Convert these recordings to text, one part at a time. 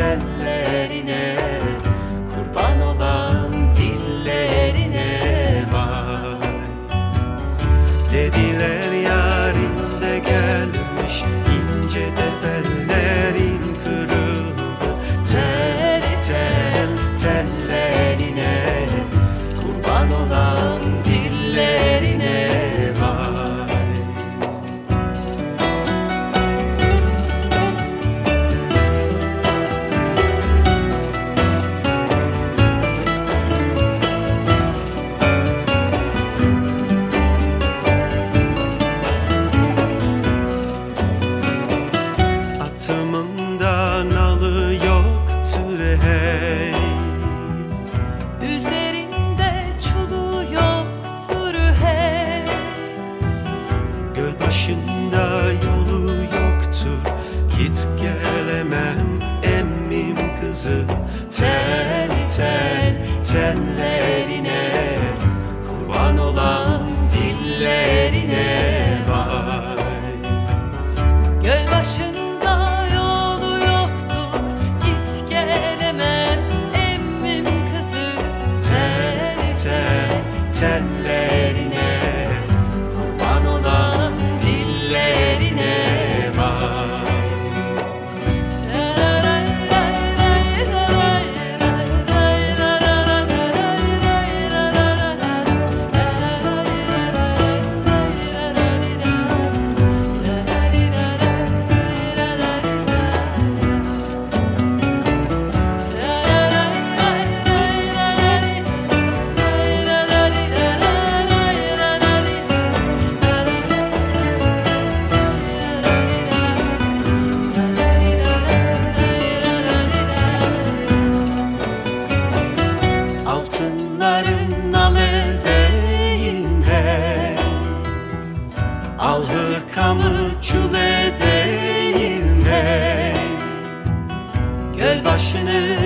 tel. Sımında nalı yoktur hey. Üzerinde çulu yoktur hey. Göl başında yolu yoktur. Git gelemem emmim kızı. Tel tel tellerine tellerine Göl başını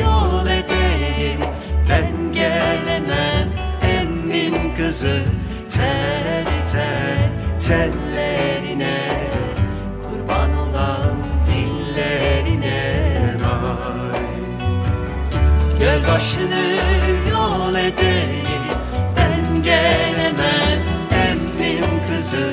yol edeyim. Ben gelemem emmim kızı. Tel tel tellerine. Kurban olan dillerine vay. Göl başını yol edeyim. Ben gelemem emmim kızı